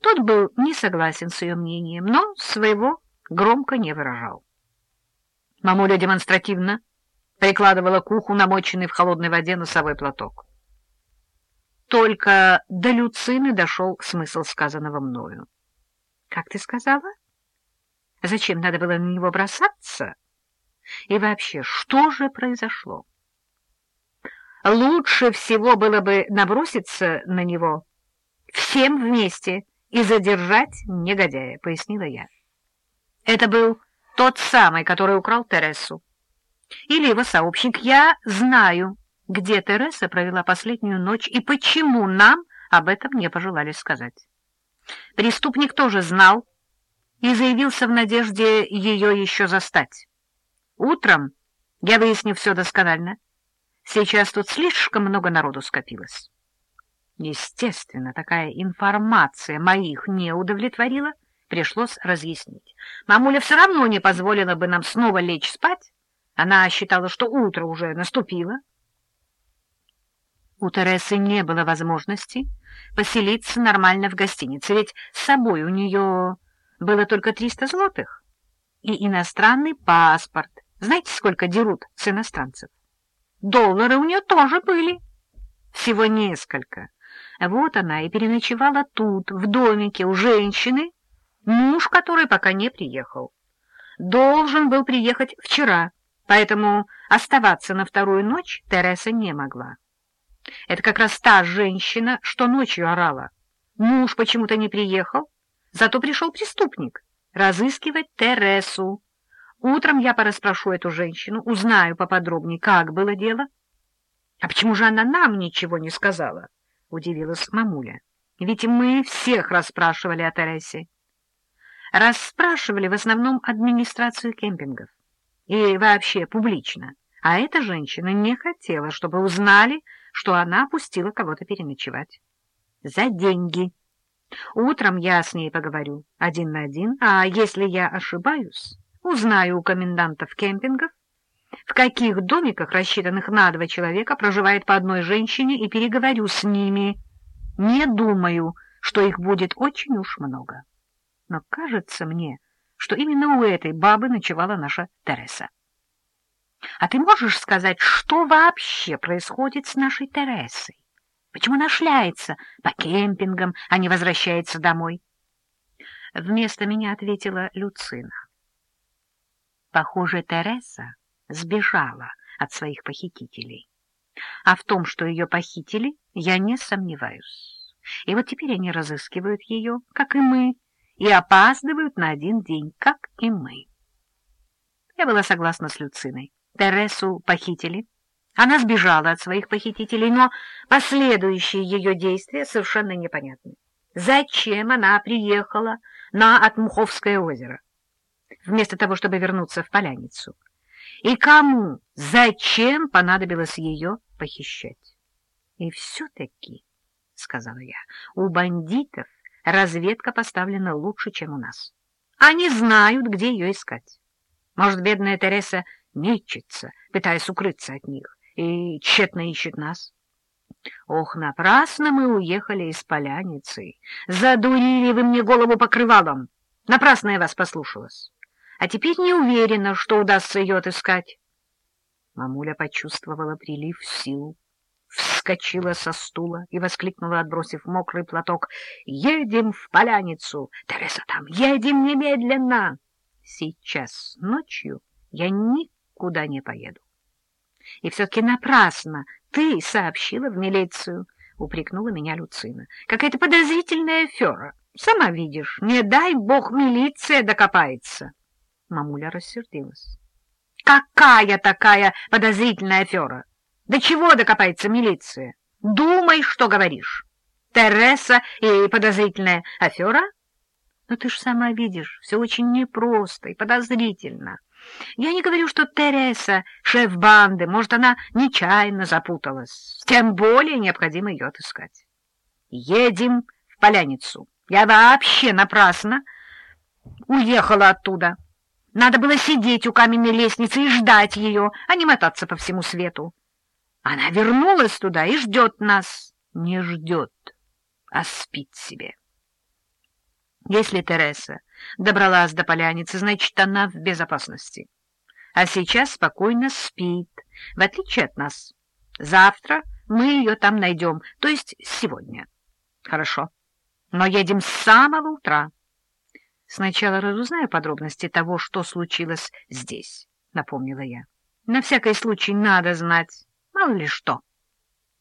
Тот был не согласен с ее мнением, но своего громко не выражал. Мамуля демонстративно прикладывала к уху намоченный в холодной воде носовой платок. Только до Люцины дошел смысл сказанного мною. — Как ты сказала? Зачем надо было на него бросаться? И вообще, что же произошло? Лучше всего было бы наброситься на него всем вместе и задержать негодяя, — пояснила я. Это был тот самый, который украл Тересу. Или его сообщник. Я знаю, где Тереса провела последнюю ночь и почему нам об этом не пожелали сказать. Преступник тоже знал и заявился в надежде ее еще застать. Утром я выясню все досконально. Сейчас тут слишком много народу скопилось. Естественно, такая информация моих не удовлетворила, пришлось разъяснить. Мамуля все равно не позволила бы нам снова лечь спать. Она считала, что утро уже наступило. У Тересы не было возможности поселиться нормально в гостинице, ведь с собой у нее было только 300 злотых и иностранный паспорт. Знаете, сколько дерут с иностранцев? Доллары у нее тоже были. Всего несколько. Вот она и переночевала тут, в домике у женщины, муж которой пока не приехал. Должен был приехать вчера, поэтому оставаться на вторую ночь Тереса не могла. Это как раз та женщина, что ночью орала. Муж почему-то не приехал, зато пришел преступник разыскивать Тересу. Утром я пораспрошу эту женщину, узнаю поподробнее, как было дело. — А почему же она нам ничего не сказала? — удивилась мамуля. — Ведь мы всех расспрашивали о Тересе. Расспрашивали в основном администрацию кемпингов. И вообще публично. А эта женщина не хотела, чтобы узнали, что она пустила кого-то переночевать. За деньги. Утром я с ней поговорю один на один, а если я ошибаюсь, узнаю у комендантов кемпингов, в каких домиках, рассчитанных на два человека, проживает по одной женщине, и переговорю с ними. Не думаю, что их будет очень уж много. Но кажется мне, что именно у этой бабы ночевала наша Тереса. А ты можешь сказать, что вообще происходит с нашей Тересой? Почему она шляется по кемпингам, а не возвращается домой? Вместо меня ответила Люцина. Похоже, Тереса сбежала от своих похитителей. А в том, что ее похитили, я не сомневаюсь. И вот теперь они разыскивают ее, как и мы, и опаздывают на один день, как и мы. Я была согласна с Люциной. Тересу похитили. Она сбежала от своих похитителей, но последующие ее действия совершенно непонятны. Зачем она приехала на Отмуховское озеро, вместо того, чтобы вернуться в Поляницу? И кому, зачем понадобилось ее похищать? И все-таки, — сказала я, — у бандитов разведка поставлена лучше, чем у нас. Они знают, где ее искать. Может, бедная Тереса мечется, пытаясь укрыться от них, и тщетно ищет нас. Ох, напрасно мы уехали из поляницы. Задурили вы мне голову покрывалом. Напрасно я вас послушалась. А теперь не уверена, что удастся ее отыскать. Мамуля почувствовала прилив сил, вскочила со стула и воскликнула, отбросив мокрый платок. — Едем в поляницу! Тереса там! Едем немедленно! Сейчас ночью я никогда куда не поеду. — И все-таки напрасно ты сообщила в милицию, — упрекнула меня Люцина. — Какая-то подозрительная афера. Сама видишь, не дай бог милиция докопается. Мамуля рассердилась. — Какая такая подозрительная афера? До чего докопается милиция? Думай, что говоришь. Тереса и подозрительная афера? Но ты ж сама видишь, все очень непросто и подозрительно. Я не говорю, что Тереса — шеф банды, может, она нечаянно запуталась. Тем более необходимо ее отыскать. Едем в Поляницу. Я вообще напрасно уехала оттуда. Надо было сидеть у каменной лестницы и ждать ее, а не мотаться по всему свету. Она вернулась туда и ждет нас. Не ждет, а спит себе. Если Тереса добралась до поляницы, значит, она в безопасности. А сейчас спокойно спит, в отличие от нас. Завтра мы ее там найдем, то есть сегодня. Хорошо, но едем с самого утра. Сначала разузнаю подробности того, что случилось здесь, напомнила я. На всякий случай надо знать, мало ли что.